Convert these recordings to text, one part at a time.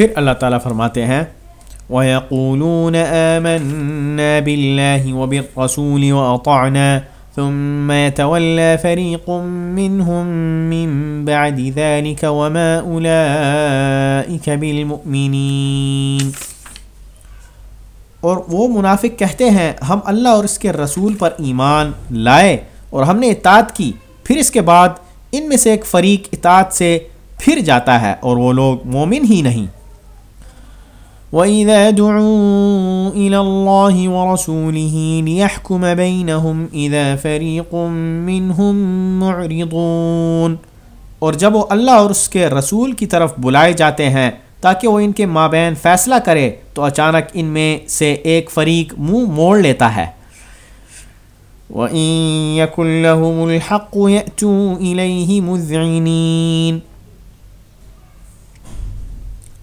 پھر اللہ تعالیٰ فرماتے ہیں، وَيَقُولُونَ آمَنَّا بِاللَّهِ وَبِالرَّسُولِ وَأَطَعْنَا، ثم يتولى فريق منهم من بعد ذلك وما أولئك بالمؤمنين۔ اور وہ منافق کہتے ہیں، ہم اللہ اور اس کے رسول پر ایمان لائے اور ہم نے اطاعت کی، پھر اس کے بعد ان میں سے ایک فریق اطاعت سے پھر جاتا ہے اور وہ لوگ مومن ہی نہیں۔ وَإِذَا دُعُوا إِلَى اللَّهِ وَرَسُولِهِ لِيَحْكُمَ بَيْنَهُمْ إِذَا فَرِيقٌ مِّنْهُمْ مُعْرِضُونَ۔ اور جب وہ اللہ اور اس کے رسول کی طرف بلائے جاتے ہیں تاکہ وہ ان کے مابین فیصلہ کرے، تو اچانک ان میں سے ایک فریق منہ مو موڑ لیتا ہے۔ وَإِن يَكُن لَّهُمُ الْحَقُّ يَأْتُوا إِلَيْهِ مُذْعِنِينَ۔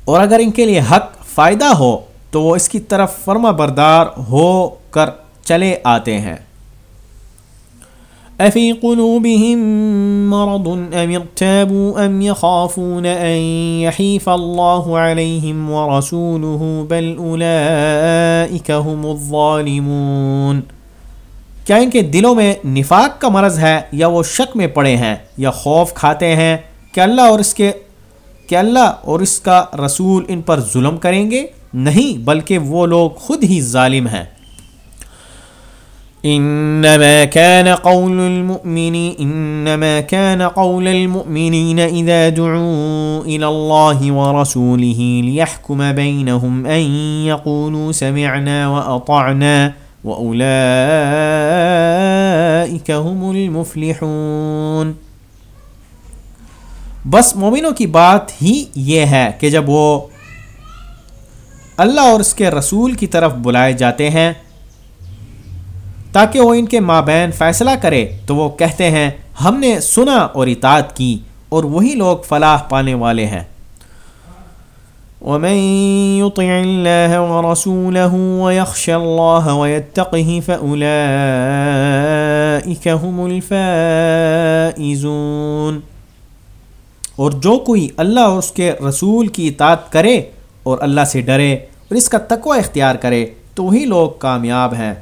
اور اگر ان کے لیے حق فائدہ ہو تو وہ اس کی طرف فرما بردار ہو کر چلے آتے ہیں۔ افی قلوبهم مرض ام ارتابوا ام يخافون ان يحيف الله عليهم ورسوله بل اولئك هم الظالمون۔ کیا ان کے دلوں میں نفاق کا مرض ہے یا وہ شک میں پڑے ہیں یا خوف کھاتے ہیں؟ کہ اللہ اور اس کے کہ اللہ اور اس کا رسول ان پر ظلم کریں گے، نہیں، بلکہ وہ لوگ خود ہی ظالم ہیں۔ انما كان قول المؤمنين انما كان قول المؤمنين اذا دعوا الى الله ورسوله ليحكم بينهم ان يقولوا سمعنا واطعنا واولئك هم المفلحون۔ بس مومنوں کی بات ہی یہ ہے کہ جب وہ اللہ اور اس کے رسول کی طرف بلائے جاتے ہیں، تاکہ وہ ان کے مابین فیصلہ کرے، تو وہ کہتے ہیں، ہم نے سنا اور اطاعت کی اور وہی لوگ فلاح پانے والے ہیں۔ ومن يطع الله ورسوله ويخشى الله ويتقه فأولئك هم الفائزون اور جو کوئی اللہ اور اس کے رسول کی اطاعت کرے اور اللہ سے ڈرے اور اس کا تقوی اختیار کرے، تو وہی لوگ کامیاب ہیں۔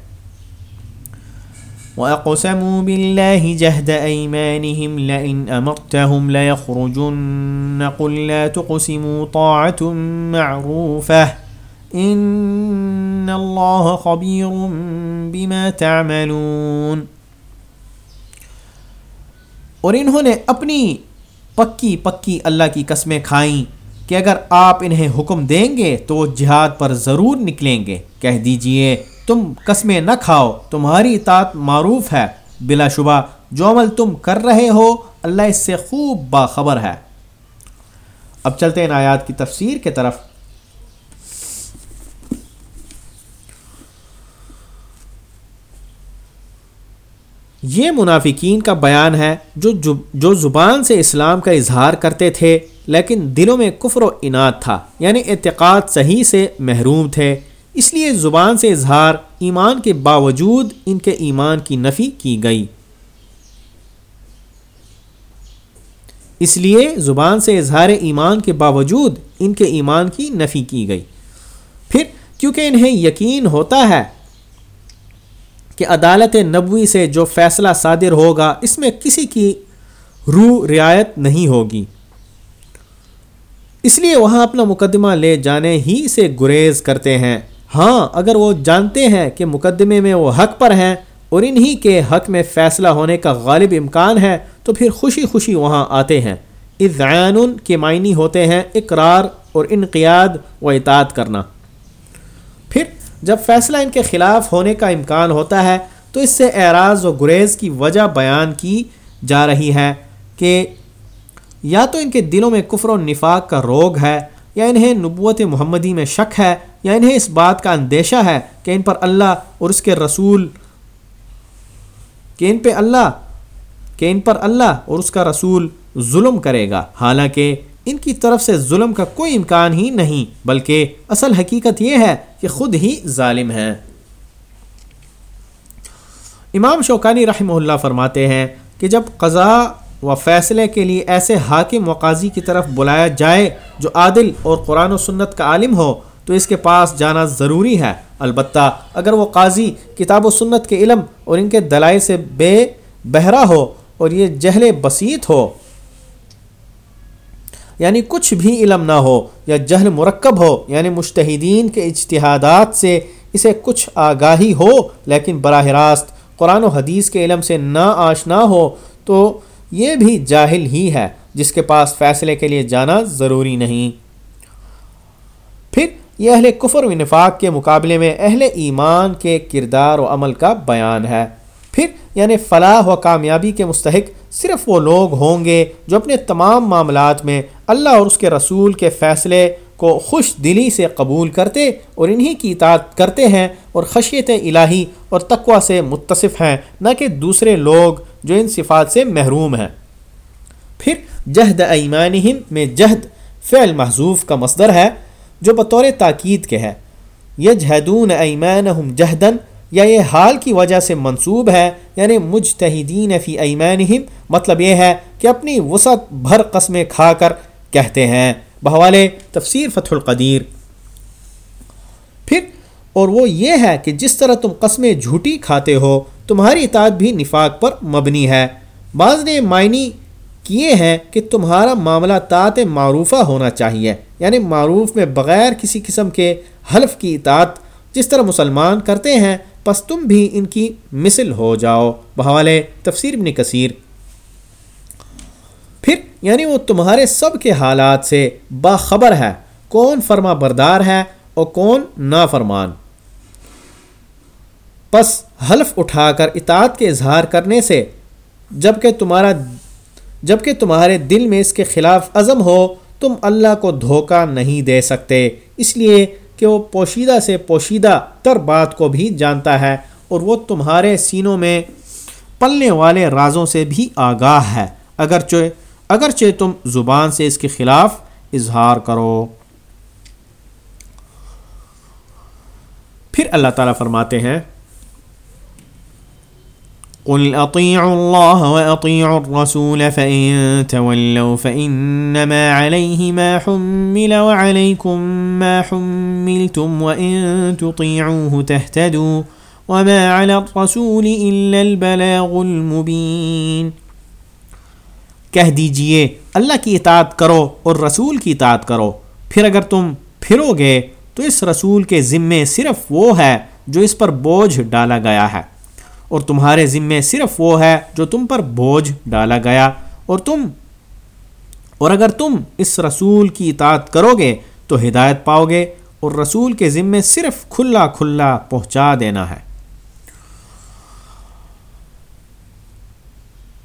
وَأَقْسَمُوا بِاللَّهِ جَهْدَ أَيْمَانِهِمْ لَئِنْ أَمَرْتَهُمْ لَيَخْرُجُنَّ قُلْ لَا تُقْسِمُوا طَاعَةٌ مَعْرُوفَةٌ إِنَّ اللَّهَ خَبِيرٌ بِمَا تَعْمَلُونَ۔ اور انہوں نے اپنی پکی پکی اللہ کی قسمیں کھائیں کہ اگر آپ انہیں حکم دیں گے تو وہ جہاد پر ضرور نکلیں گے۔ کہہ دیجیے، تم قسمیں نہ کھاؤ، تمہاری اطاعت معروف ہے۔ بلا شبہ، جو عمل تم کر رہے ہو، اللہ اس سے خوب باخبر ہے۔ اب چلتے ہیں آیات کی تفسیر کے طرف۔ یہ منافقین کا بیان ہے جو جو زبان سے اسلام کا اظہار کرتے تھے، لیکن دلوں میں کفر و انعت تھا یعنی اعتقاد صحیح سے محروم تھے۔ اس لیے زبان سے اظہار ایمان کے باوجود ان کے ایمان کی نفی کی گئی۔ اس لیے زبان سے اظہار ایمان کے باوجود ان کے ایمان کی نفی کی گئی۔ پھر کیونکہ انہیں یقین ہوتا ہے کہ عدالت نبوی سے جو فیصلہ صادر ہوگا، اس میں کسی کی روح رعایت نہیں ہوگی۔ اس لیے وہاں اپنا مقدمہ لے جانے ہی سے گریز کرتے ہیں۔ ہاں اگر وہ جانتے ہیں کہ مقدمے میں وہ حق پر ہیں اور انہی کے حق میں فیصلہ ہونے کا غالب امکان ہے، تو پھر خوشی خوشی وہاں آتے ہیں۔ اذعان کے معنی ہوتے ہیں اقرار اور انقیاد و اطاعت کرنا۔ جب فیصلہ ان کے خلاف ہونے کا امکان ہوتا ہے، تو اس سے اعراض و گریز کی وجہ بیان کی جا رہی ہے کہ یا تو ان کے دلوں میں کفر و نفاق کا روگ ہے، یا انہیں نبوت محمدی میں شک ہے، یا انہیں اس بات کا اندیشہ ہے کہ ان پر اللہ اور اس کے رسول، کہ ان پہ اللہ، کہ ان پر اللہ اور اس کا رسول ظلم کرے گا۔ حالانکہ ان کی طرف سے ظلم کا کوئی امکان ہی نہیں، بلکہ اصل حقیقت یہ ہے کہ خود ہی ظالم ہیں۔ امام شوکانی رحمہ اللہ فرماتے ہیں کہ جب قضاء و فیصلے کے لیے ایسے حاکم و قاضی کی طرف بلایا جائے جو عادل اور قرآن و سنت کا عالم ہو، تو اس کے پاس جانا ضروری ہے۔ البتہ اگر وہ قاضی کتاب و سنت کے علم اور ان کے دلائل سے بے بہرا ہو اور یہ جہل بسیط ہو یعنی کچھ بھی علم نہ ہو یا جہل مرکب ہو یعنی مشتحدین کے اجتہادات سے اسے کچھ آگاہی ہو، لیکن براہ راست قرآن و حدیث کے علم سے نہ آشنا ہو، تو یہ بھی جاہل ہی ہے، جس کے پاس فیصلے کے لیے جانا ضروری نہیں۔ پھر یہ اہل کفر و نفاق کے مقابلے میں اہل ایمان کے کردار و عمل کا بیان ہے۔ پھر یعنی فلاح و کامیابی کے مستحق صرف وہ لوگ ہوں گے جو اپنے تمام معاملات میں اللہ اور اس کے رسول کے فیصلے کو خوش دلی سے قبول کرتے اور انہی کی اطاعت کرتے ہیں اور خشیت الہی اور تقوا سے متصف ہیں، نہ کہ دوسرے لوگ جو ان صفات سے محروم ہیں۔ پھر جہد ایمانہم میں جہد فعل محضوف کا مصدر ہے جو بطور تاکید کے ہے۔ یجہدون ایمانہم جہدن یا یہ حال کی وجہ سے منصوب ہے یعنی مجتہدین فی ایمانہم مطلب یہ ہے کہ اپنی وسعت بھر قسمیں کھا کر کہتے ہیں۔ بحوالے تفسیر فتح القدیر۔ پھر، اور وہ یہ ہے کہ جس طرح تم قسمیں جھوٹی کھاتے ہو، تمہاری اطاعت بھی نفاق پر مبنی ہے۔ بعض نے معنی کیے ہیں کہ تمہارا معاملہ طاعت معروفہ ہونا چاہیے یعنی معروف میں بغیر کسی قسم کے حلف کی اطاعت، جس طرح مسلمان کرتے ہیں پس تم بھی ان کی مثل ہو جاؤ۔ بحوالے تفسیر ابن کثیر۔ پھر یعنی وہ تمہارے سب کے حالات سے باخبر ہے۔ کون فرما بردار ہے اور کون نافرمان۔ پس حلف اٹھا کر اطاعت کے اظہار کرنے سے، جبکہ تمہارا، جبکہ تمہارے دل میں اس کے خلاف عزم ہو، تم اللہ کو دھوکہ نہیں دے سکتے۔ اس لیے کہ وہ پوشیدہ سے پوشیدہ تر بات کو بھی جانتا ہے اور وہ تمہارے سینوں میں پلنے والے رازوں سے بھی آگاہ ہے۔ اگرچہ اگرچہ تم زبان سے اس کے خلاف اظہار کرو۔ پھر اللہ تعالیٰ فرماتے ہیں قل اطيعوا الله واطيعوا الرسول فان تولوا فانما عليه ما حمل وعليكم ما حملتم وان تطيعوه تهتدوا وما على الرسول الا البلاغ المبين۔ کہہ دیجیے، اللہ کی اطاعت کرو اور رسول کی اطاعت کرو۔ پھر اگر تم پھرو گے تو اس رسول کے ذمے صرف وہ ہے جو اس پر بوجھ ڈالا گیا ہے۔ اور تمہارے ذمے صرف وہ ہے جو تم پر بوجھ ڈالا گیا۔ اور تم، اور اگر تم اس رسول کی اطاعت کرو گے تو ہدایت پاؤ گے، اور رسول کے ذمے صرف کھلا کھلا پہنچا دینا ہے۔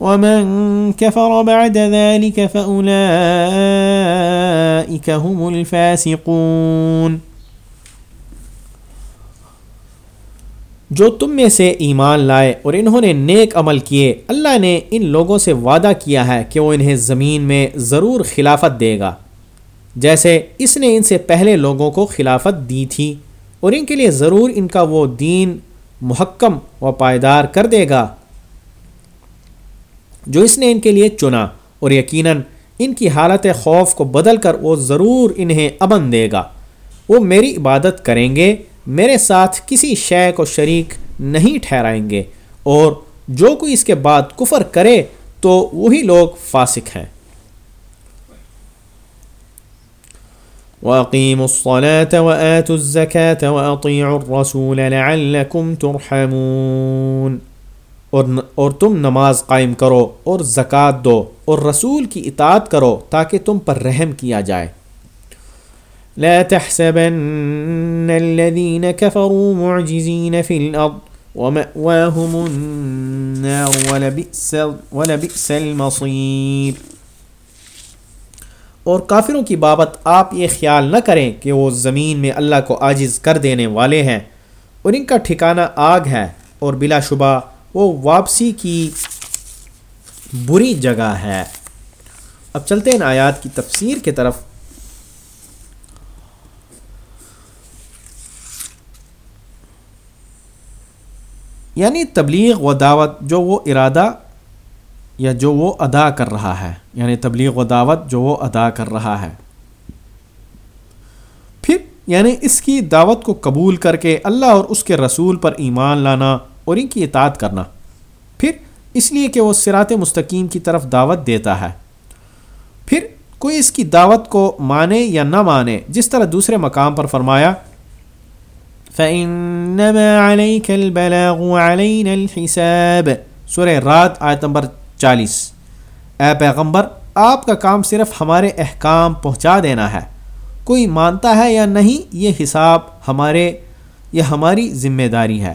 ومن كفر بعد ذلك فأولئك هم الفاسقون۔ جو تم میں سے ایمان لائے اور انہوں نے نیک عمل کیے، اللہ نے ان لوگوں سے وعدہ کیا ہے کہ وہ انہیں زمین میں ضرور خلافت دے گا۔ جیسے اس نے ان سے پہلے لوگوں کو خلافت دی تھی، اور ان کے لیے ضرور ان کا وہ دین محکم و پائیدار کر دے گا۔ جو اس نے ان کے لیے چنا اور یقیناً ان کی حالت خوف کو بدل کر وہ ضرور انہیں امن دے گا۔ وہ میری عبادت کریں گے، میرے ساتھ کسی شے کو شریک نہیں ٹھہرائیں گے اور جو کوئی اس کے بعد کفر کرے تو وہی لوگ فاسق ہیں۔ وَأَقِيمُوا الصَّلَاةَ وَآتُوا الزَّكَاةَ وَأَطِيعُوا الرَّسُولَ لَعَلَّكُمْ تُرْحَمُونَ۔ اور اور تم نماز قائم کرو اور زکوٰۃ دو اور رسول کی اطاعت کرو تاکہ تم پر رحم کیا جائے۔ لا تحسبن الذين كفروا معجزين في الأرض ومأواهم النار ولبئس, ولبئس المصير۔ اور کافروں کی بابت آپ یہ خیال نہ کریں کہ وہ زمین میں اللہ کو عاجز کر دینے والے ہیں اور ان کا ٹھکانہ آگ ہے اور بلا شبہ وہ واپسی کی بری جگہ ہے۔ اب چلتے ہیں آیات کی تفسیر کی طرف۔ یعنی تبلیغ و دعوت جو وہ ارادہ یا جو وہ ادا کر رہا ہے۔ یعنی تبلیغ و دعوت جو وہ ادا کر رہا ہے۔ پھر یعنی اس کی دعوت کو قبول کر کے اللہ اور اس کے رسول پر ایمان لانا۔ اور ان کی اطاعت کرنا۔ پھر اس لیے کہ وہ سرات مستقیم کی طرف دعوت دیتا ہے۔ پھر کوئی اس کی دعوت کو مانے یا نہ مانے، جس طرح دوسرے مقام پر فرمایا، فَإِنَّمَا عَلَيْكَ الْبَلَاغُ وَعَلَيْنَا الْحِسَابِ۔ سورہ رات، آیت نمبر چالیس۔ اے پیغمبر، آپ کا کام صرف ہمارے احکام پہنچا دینا ہے۔ کوئی مانتا ہے یا نہیں، یہ حساب ہمارے یہ ہماری ذمہ داری ہے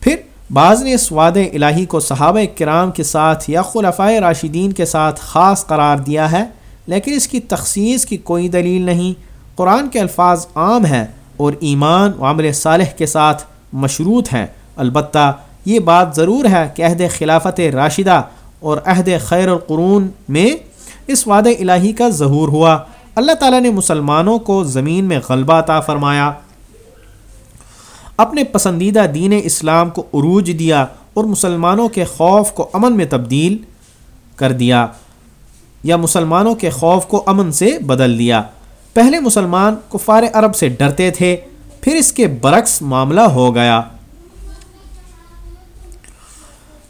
پھر بعض نے اس وعد الہی کو صحابہ کرام کے ساتھ یا خلفۂ راشدین کے ساتھ خاص قرار دیا ہے، لیکن اس کی تخصیص کی کوئی دلیل نہیں۔ قرآن کے الفاظ عام ہیں اور ایمان و عمل صالح کے ساتھ مشروط ہیں۔ البتہ یہ بات ضرور ہے کہ عہد خلافت راشدہ اور عہد خیر القرون میں اس وعد الہی کا ظہور ہوا۔ اللہ تعالیٰ نے مسلمانوں کو زمین میں غلبہ عطا فرمایا۔ اپنے پسندیدہ دین اسلام کو عروج دیا اور مسلمانوں کے خوف کو امن میں تبدیل کر دیا یا مسلمانوں کے خوف کو امن سے بدل دیا۔ پہلے مسلمان کفار عرب سے ڈرتے تھے، پھر اس کے برعکس معاملہ ہو گیا۔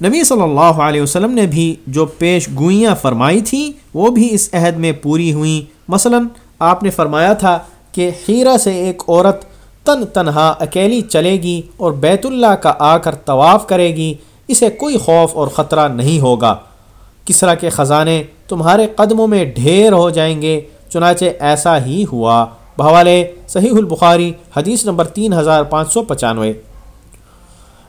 نبی صلی اللہ علیہ وسلم نے بھی جو پیش گوئیاں فرمائی تھیں، وہ بھی اس عہد میں پوری ہوئیں۔ مثلا آپ نے فرمایا تھا کہ ہیرا سے ایک عورت تن تنہا اکیلی چلے گی اور بیت اللہ کا آ کر طواف کرے گی، اسے کوئی خوف اور خطرہ نہیں ہوگا۔ کسرا کے خزانے تمہارے قدموں میں ڈھیر ہو جائیں گے، چنانچہ ایسا ہی ہوا۔ بحوالے صحیح البخاری، حدیث نمبر تین ہزار پانچ سو پچانوے۔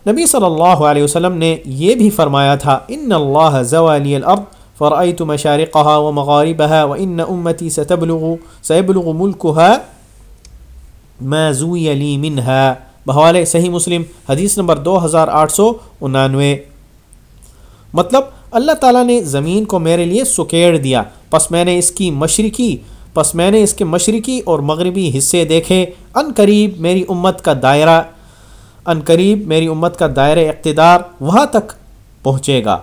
نبی صلی اللہ علیہ وسلم نے یہ بھی فرمایا تھا، ان اللہ زوالی الارض فرأيت مشارقها ومغاربها، وإن أمتي ستبلغ سيبلغ ملكها ما زوي لي منها بحوالے صحیح مسلم، حدیث نمبر دو ہزار آٹھ سو انانوے۔ مطلب اللہ تعالیٰ نے زمین کو میرے لیے سکیڑ دیا۔ پس میں نے اس کی مشرقی، پس میں نے اس کے مشرقی اور مغربی حصے دیکھے۔ ان قریب میری امت کا دائرہ، ان قریب میری امت کا دائر اقتدار وہاں تک پہنچے گا،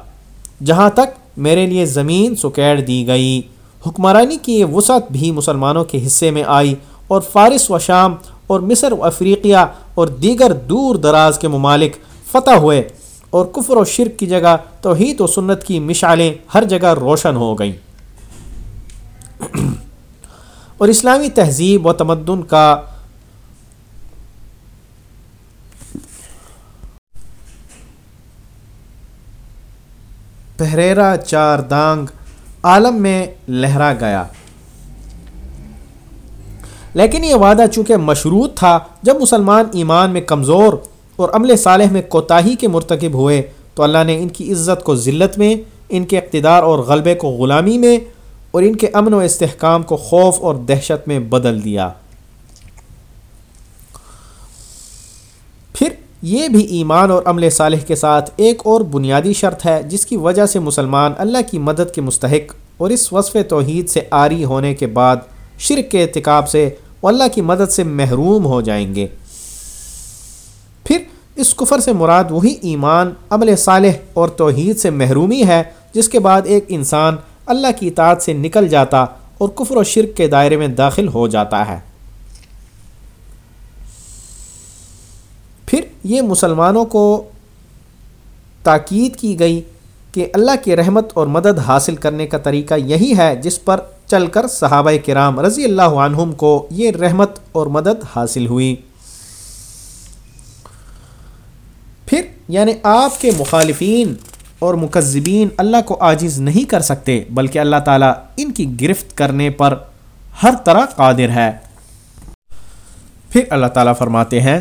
جہاں تک میرے لیے زمین سکیڑ دی گئی۔ حکمرانی کی یہ وسعت بھی مسلمانوں کے حصے میں آئی۔ اور فارس و شام اور مصر و افریقیہ اور دیگر دور دراز کے ممالک فتح ہوئے اور کفر و شرک کی جگہ توحید و سنت کی مشعلیں ہر جگہ روشن ہو گئیں۔ اور اسلامی تہذیب و تمدن کا پہریرا چار دانگ عالم میں لہرا گیا۔ لیکن یہ وعدہ چونکہ مشروط تھا، جب مسلمان ایمان میں کمزور اور عمل صالح میں کوتاہی کے مرتکب ہوئے، تو اللہ نے ان کی عزت کو ذلت میں، ان کے اقتدار اور غلبے کو غلامی میں اور ان کے امن و استحکام کو خوف اور دہشت میں بدل دیا۔ پھر یہ بھی ایمان اور عمل صالح کے ساتھ ایک اور بنیادی شرط ہے، جس کی وجہ سے مسلمان اللہ کی مدد کے مستحق اور اس وصف توحید سے آری ہونے کے بعد شرک کے ارتکاب سے وہ اللہ کی مدد سے محروم ہو جائیں گے۔ پھر اس کفر سے مراد وہی ایمان عمل صالح اور توحید سے محرومی ہے، جس کے بعد ایک انسان اللہ کی اطاعت سے نکل جاتا اور کفر و شرک کے دائرے میں داخل ہو جاتا ہے۔ پھر یہ مسلمانوں کو تاکید کی گئی کہ اللہ کی رحمت اور مدد حاصل کرنے کا طریقہ یہی ہے جس پر چل کر صحابہ کرام رضی اللہ عنہم کو یہ رحمت اور مدد حاصل ہوئی۔ پھر یعنی آپ کے مخالفین اور مکذبین اللہ کو عاجز نہیں کر سکتے، بلکہ اللہ تعالیٰ ان کی گرفت کرنے پر ہر طرح قادر ہے۔ پھر اللہ تعالیٰ فرماتے ہیں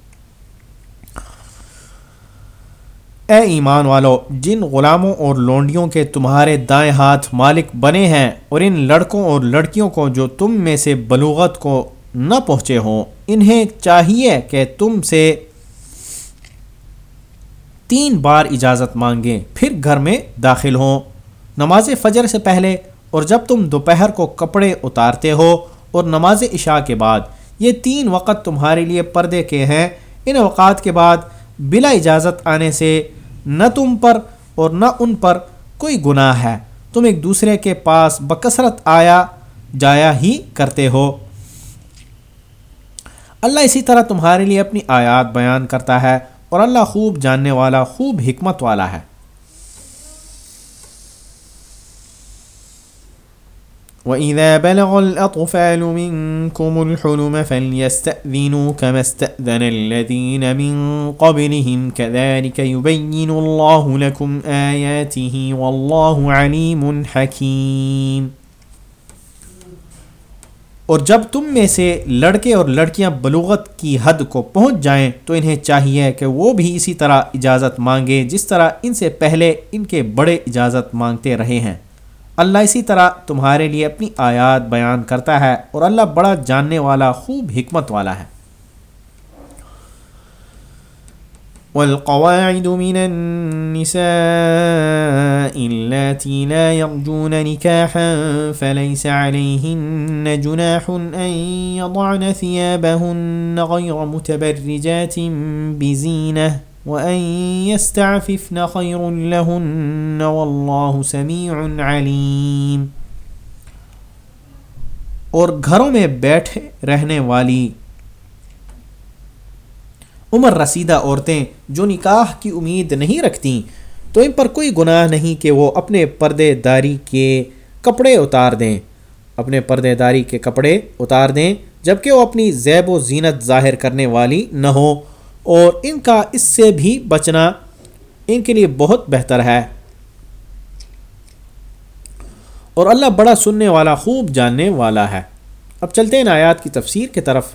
اے ایمان والو، جن غلاموں اور لونڈیوں کے تمہارے دائیں ہاتھ مالک بنے ہیں اور ان لڑکوں اور لڑکیوں کو جو تم میں سے بلوغت کو نہ پہنچے ہوں، انہیں چاہیے کہ تم سے تین بار اجازت مانگیں، پھر گھر میں داخل ہوں۔ نماز فجر سے پہلے اور جب تم دوپہر کو کپڑے اتارتے ہو اور نماز عشاء کے بعد، یہ تین وقت تمہارے لیے پردے کے ہیں۔ ان اوقات کے بعد بلا اجازت آنے سے نہ تم پر اور نہ ان پر کوئی گناہ ہے۔ تم ایک دوسرے کے پاس بکثرت آیا، جایا ہی کرتے ہو۔ اللہ اسی طرح تمہارے لیے اپنی آیات بیان کرتا ہے اور اللہ خوب جاننے والا، خوب حکمت والا ہے۔ وَإِذَا بَلَغَ الْأَطْفَالُ مِنْكُمُ الْحُلُمَ فَلْيَسْتَأْذِنُوا كَمَا اسْتَأْذَنَ الَّذِينَ مِنْ قَبْلِهِمْ كَذَلِكَ يُبَيِّنُ اللَّهُ لَكُمْ آيَاتِهِ وَاللَّهُ عَلِيمٌ حَكِيمٌ۔ اور جب تم میں سے لڑکے اور لڑکیاں بلوغت کی حد کو پہنچ جائیں تو انہیں چاہیے کہ وہ بھی اسی طرح اجازت مانگے جس طرح ان سے پہلے ان کے بڑے اجازت مانگتے رہے ہیں۔ اللہ اسی طرح تمہارے لیے اپنی آیات بیان کرتا ہے اور اللہ بڑا جاننے والا، خوب حکمت والا ہے۔ والقواعد من النساء اللاتي لا يرجون نكاحا فليس عليهن جناح أن يضعن ثيابهن غير متبرجات بزينه وَأَن يَسْتَعْفِفْنَ خَيْرٌ لَهُنَّ وَاللَّهُ سَمِيعٌ عَلِيمٌ۔ اور گھروں میں بیٹھے رہنے والی عمر رسیدہ عورتیں جو نکاح کی امید نہیں رکھتیں، تو ان پر کوئی گناہ نہیں کہ وہ اپنے پردے داری کے کپڑے اتار دیں۔ اپنے پردے داری کے کپڑے اتار دیں، جبکہ وہ اپنی زیب و زینت ظاہر کرنے والی نہ ہو۔ اور ان کا اس سے بھی بچنا ان کے لیے بہت بہتر ہے۔ اور اللہ بڑا سننے والا، خوب جاننے والا ہے۔ اب چلتے ہیں آیات کی تفسیر کی طرف۔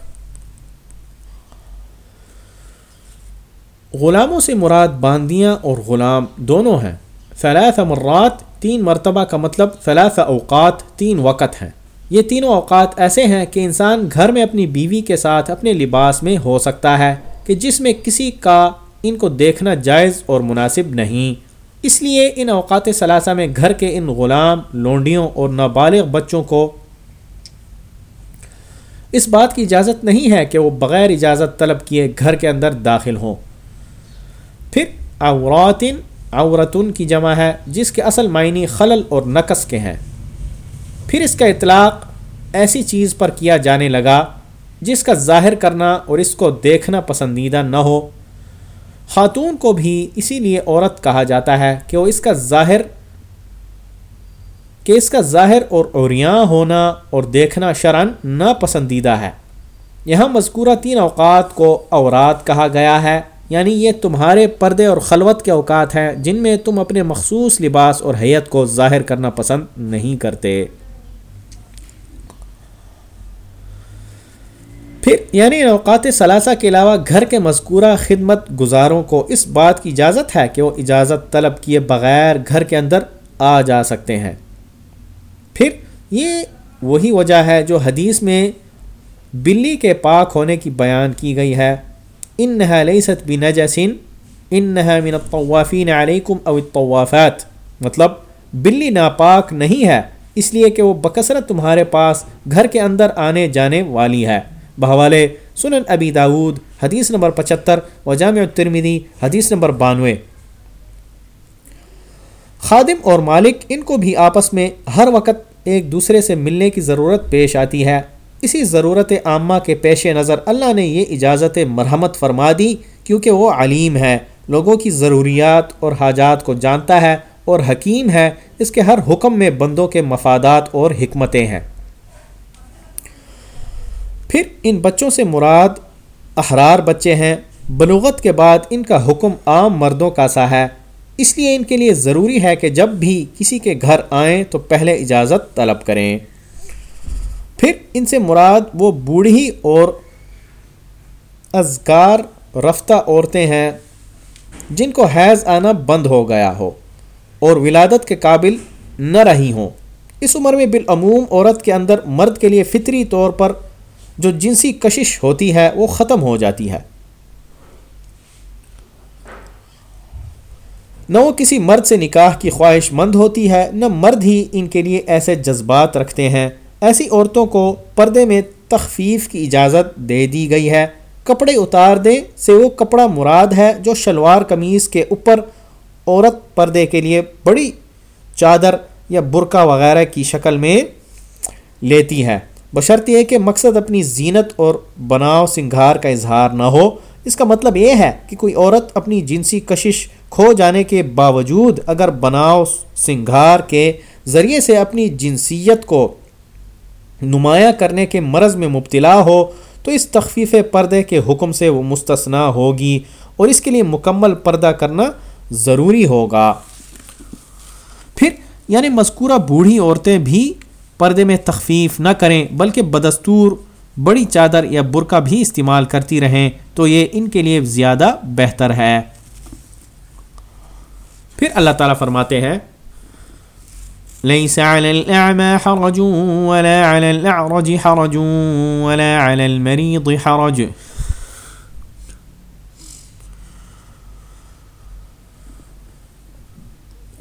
غلاموں سے مراد باندیاں اور غلام دونوں ہیں۔ فلاث مرات، تین مرتبہ کا مطلب فلاث اوقات، تین وقت ہیں۔ یہ تینوں اوقات ایسے ہیں کہ انسان گھر میں اپنی بیوی کے ساتھ اپنے لباس میں ہو سکتا ہے۔ کہ جس میں کسی کا ان کو دیکھنا جائز اور مناسب نہیں۔ اس لیے ان اوقات ثلاثہ میں گھر کے ان غلام، لونڈیوں اور نابالغ بچوں کو اس بات کی اجازت نہیں ہے کہ وہ بغیر اجازت طلب کیے گھر کے اندر داخل ہوں۔ پھر عوراتن، عورتن کی جمع ہے، جس کے اصل معنی خلل اور نقص کے ہیں۔ پھر اس کا اطلاق ایسی چیز پر کیا جانے لگا۔ جس کا ظاہر کرنا اور اس کو دیکھنا پسندیدہ نہ ہو۔ خاتون کو بھی اسی لیے عورت کہا جاتا ہے کہ وہ اس کا ظاہر، کہ اس کا ظاہر اور اوریاں ہونا اور دیکھنا شرن ناپسندیدہ ہے۔ یہاں مذکورہ تین اوقات کو اورات کہا گیا ہے یعنی یہ تمہارے پردے اور خلوت کے اوقات ہیں جن میں تم اپنے مخصوص لباس اور حیت کو ظاہر کرنا پسند نہیں کرتے۔ پھر یعنی اوقات ثلاثہ کے علاوہ گھر کے مذکورہ خدمت گزاروں کو اس بات کی اجازت ہے کہ وہ اجازت طلب کیے بغیر گھر کے اندر آ جا سکتے ہیں۔ پھر یہ وہی وجہ ہے جو حدیث میں بلی کے پاک ہونے کی بیان کی گئی ہے۔ ان نہ ست بن جسن ان نہ من الطوافین علیکم او الطوافات۔ مطلب بلی ناپاک نہیں ہے، اس لیے کہ وہ بکثرت تمہارے پاس گھر کے اندر آنے جانے والی ہے۔ بحوالے سنن ابی داود، حدیث نمبر پچہتر و جامع ترمیدی حدیث نمبر بانوے۔ خادم اور مالک ان کو بھی آپس میں ہر وقت ایک دوسرے سے ملنے کی ضرورت پیش آتی ہے۔ اسی ضرورت عامہ کے پیش نظر اللہ نے یہ اجازت مرحمت فرما دی کیونکہ وہ علیم ہے، لوگوں کی ضروریات اور حاجات کو جانتا ہے اور حکیم ہے۔ اس کے ہر حکم میں بندوں کے مفادات اور حکمتیں ہیں۔ پھر ان بچوں سے مراد احرار بچے ہیں۔ بلوغت کے بعد ان کا حکم عام مردوں کا سا ہے۔ اس لیے ان کے لیے ضروری ہے کہ جب بھی کسی کے گھر آئیں تو پہلے اجازت طلب کریں۔ پھر ان سے مراد وہ بوڑھی اور ازکار رفتہ عورتیں ہیں جن کو حیض آنا بند ہو گیا ہو اور ولادت کے قابل نہ رہی ہوں۔ اس عمر میں بالعموم عورت کے اندر مرد کے لیے فطری طور پر جو جنسی کشش ہوتی ہے، وہ ختم ہو جاتی ہے۔ نہ وہ کسی مرد سے نکاح کی خواہش مند ہوتی ہے، نہ مرد ہی ان کے لیے ایسے جذبات رکھتے ہیں۔ ایسی عورتوں کو پردے میں تخفیف کی اجازت دے دی گئی ہے۔ کپڑے اتار دیں، سے وہ کپڑا مراد ہے جو شلوار قمیض کے اوپر عورت پردے کے لیے بڑی چادر یا برقع وغیرہ کی شکل میں لیتی ہے۔ بشرط یہ کہ مقصد اپنی زینت اور بناؤ سنگھار کا اظہار نہ ہو۔ اس کا مطلب یہ ہے کہ کوئی عورت اپنی جنسی کشش کھو جانے کے باوجود اگر بناؤ سنگھار کے ذریعے سے اپنی جنسیت کو نمایاں کرنے کے مرض میں مبتلا ہو، تو اس تخفیف پردے کے حکم سے وہ مستثنا ہوگی اور اس کے لیے مکمل پردہ کرنا ضروری ہوگا۔ پھر یعنی مذکورہ بوڑھی عورتیں بھی پردے میں تخفیف نہ کریں، بلکہ بدستور، بڑی چادر یا برقع بھی استعمال کرتی رہیں تو یہ ان کے لیے زیادہ بہتر ہے۔ پھر اللہ تعالیٰ فرماتے ہیں، ليس على الأعمى حرج ولا على الأعرج حرج ولا على المريض حرج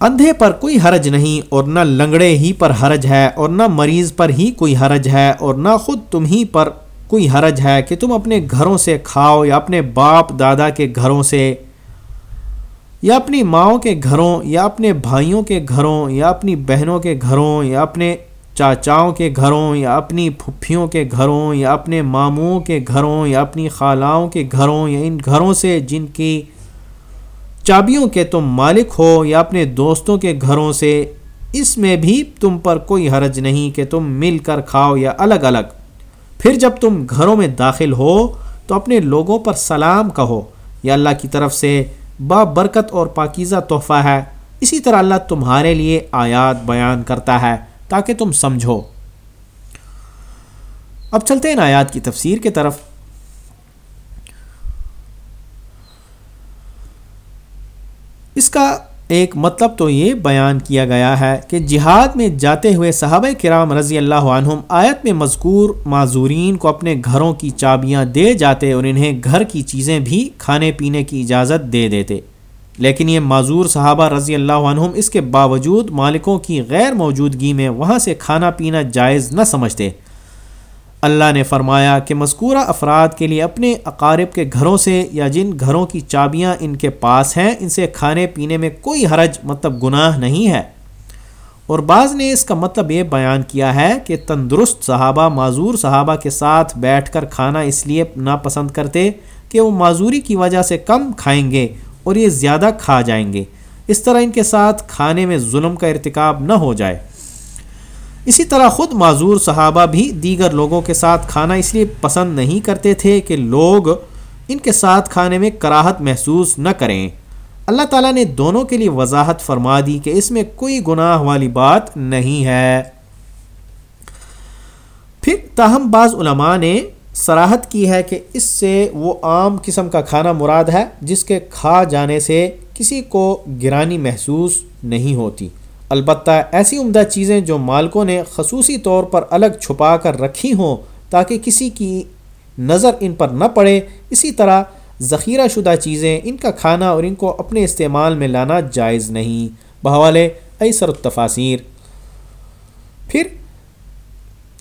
اندھے پر کوئی حرج نہیں اور نہ لنگڑے ہی پر حرج ہے اور نہ مریض پر ہی کوئی حرج ہے اور نہ خود تم ہی پر کوئی حرج ہے کہ تم اپنے گھروں سے کھاؤ یا اپنے باپ دادا کے گھروں سے یا اپنی ماؤں کے گھروں یا اپنے بھائیوں کے گھروں یا اپنی بہنوں کے گھروں یا اپنے چاچاؤں کے گھروں یا اپنی پھپھیوں کے گھروں یا اپنے ماموں کے گھروں یا اپنی خالاؤں کے گھروں یا ان گھروں سے جن کی چابیوں کے تم مالک ہو یا اپنے دوستوں کے گھروں سے، اس میں بھی تم پر کوئی حرج نہیں کہ تم مل کر کھاؤ یا الگ الگ۔ پھر جب تم گھروں میں داخل ہو، تو اپنے لوگوں پر سلام کہو۔ یا اللہ کی طرف سے با برکت اور پاکیزہ تحفہ ہے۔ اسی طرح اللہ تمہارے لیے آیات بیان کرتا ہے تاکہ تم سمجھو۔ اب چلتے ہیں آیات کی تفسیر کے طرف۔ اس کا ایک مطلب تو یہ بیان کیا گیا ہے کہ جہاد میں جاتے ہوئے صحابہ کرام رضی اللہ عنہم آیت میں مذکور معذورین کو اپنے گھروں کی چابیاں دے جاتے اور انہیں گھر کی چیزیں بھی کھانے پینے کی اجازت دے دیتے۔ لیکن یہ معذور صحابہ رضی اللہ عنہم اس کے باوجود مالکوں کی غیر موجودگی میں وہاں سے کھانا پینا جائز نہ سمجھتے۔ اللہ نے فرمایا کہ مذکورہ افراد کے لیے اپنے اقارب کے گھروں سے یا جن گھروں کی چابیاں ان کے پاس ہیں، ان سے کھانے پینے میں کوئی حرج مطلب گناہ نہیں ہے۔ اور بعض نے اس کا مطلب یہ بیان کیا ہے کہ تندرست صحابہ معذور صحابہ کے ساتھ بیٹھ کر کھانا اس لیے ناپسند کرتے کہ وہ معذوری کی وجہ سے کم کھائیں گے اور یہ زیادہ کھا جائیں گے۔ اس طرح ان کے ساتھ کھانے میں ظلم کا ارتکاب نہ ہو جائے۔ اسی طرح خود معذور صحابہ بھی دیگر لوگوں کے ساتھ کھانا اس لیے پسند نہیں کرتے تھے کہ لوگ ان کے ساتھ کھانے میں کراہت محسوس نہ کریں۔ اللہ تعالیٰ نے دونوں کے لیے وضاحت فرما دی کہ اس میں کوئی گناہ والی بات نہیں ہے۔ پھر تاہم بعض علماء نے سراحت کی ہے کہ اس سے وہ عام قسم کا کھانا مراد ہے جس کے کھا جانے سے کسی کو گرانی محسوس نہیں ہوتی۔ البتہ ایسی عمدہ چیزیں جو مالکوں نے خصوصی طور پر الگ چھپا کر رکھی ہوں تاکہ کسی کی نظر ان پر نہ پڑے، اسی طرح ذخیرہ شدہ چیزیں، ان کا کھانا اور ان کو اپنے استعمال میں لانا جائز نہیں۔ بحوالے ایسر التفاصیر پھر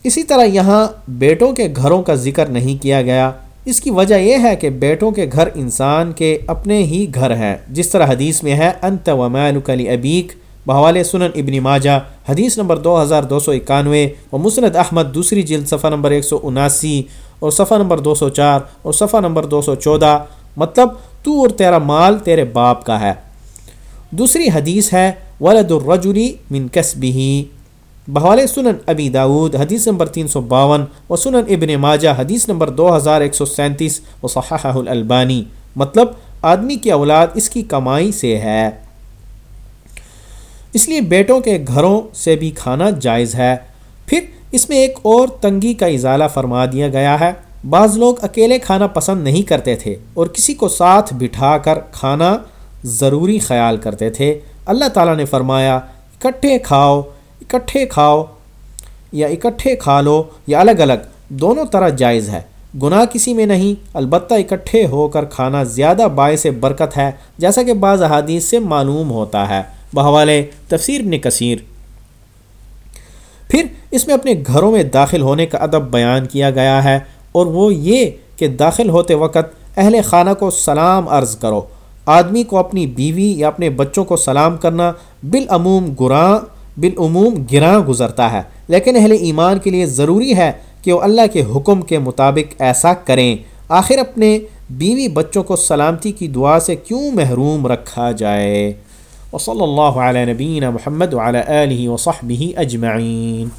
اسی طرح یہاں بیٹوں کے گھروں کا ذکر نہیں کیا گیا۔ اس کی وجہ یہ ہے کہ بیٹوں کے گھر انسان کے اپنے ہی گھر ہیں۔ جس طرح حدیث میں ہے، انت و علی ابیک۔ بحوال سنن ابن ماجہ، حدیث نمبر دو ہزار دو سو اکانوے و مسند احمد دوسری جلد صفحہ نمبر ایک سو اناسی اور صفحہ نمبر دو سو چار اور صفحہ نمبر دو سو چودہ۔ مطلب تو اور تیرا مال تیرے باپ کا ہے۔ دوسری حدیث ہے، ولد الرجلی من کسبہی۔ بحال سنن ابی داود، حدیث نمبر تین سو باون و سنن ابن ماجہ، حدیث نمبر دو ہزار ایک سو سینتیس۔ و صحاح البانی مطلب آدمی کی اولاد اس کی کمائی سے ہے۔ اس لیے بیٹوں کے گھروں سے بھی کھانا جائز ہے۔ پھر اس میں ایک اور تنگی کا اضالہ فرما دیا گیا ہے۔ بعض لوگ اکیلے کھانا پسند نہیں کرتے تھے اور کسی کو ساتھ بٹھا کر کھانا ضروری خیال کرتے تھے۔ اللہ تعالیٰ نے فرمایا، اکٹھے کھاؤ اکٹھے کھاؤ یا اکٹھے کھا لو یا الگ الگ، دونوں طرح جائز ہے۔ گناہ کسی میں نہیں، البتہ اکٹھے ہو کر کھانا زیادہ باعث برکت ہے، جیسا کہ بعض احادیث سے معلوم ہوتا ہے۔ بحوالے تفسیر ابن کثیر۔ پھر اس میں اپنے گھروں میں داخل ہونے کا ادب بیان کیا گیا ہے اور وہ یہ کہ داخل ہوتے وقت اہل خانہ کو سلام عرض کرو۔ آدمی کو اپنی بیوی یا اپنے بچوں کو سلام کرنا بالعموم گراں بالعموم گراں گزرتا ہے۔ لیکن اہل ایمان کے لیے ضروری ہے کہ وہ اللہ کے حکم کے مطابق ایسا کریں۔ آخر اپنے بیوی بچوں کو سلامتی کی دعا سے کیوں محروم رکھا جائے؟ وصلی اللہ علیہ نبین محمد علیہ وصحبہ اجمعین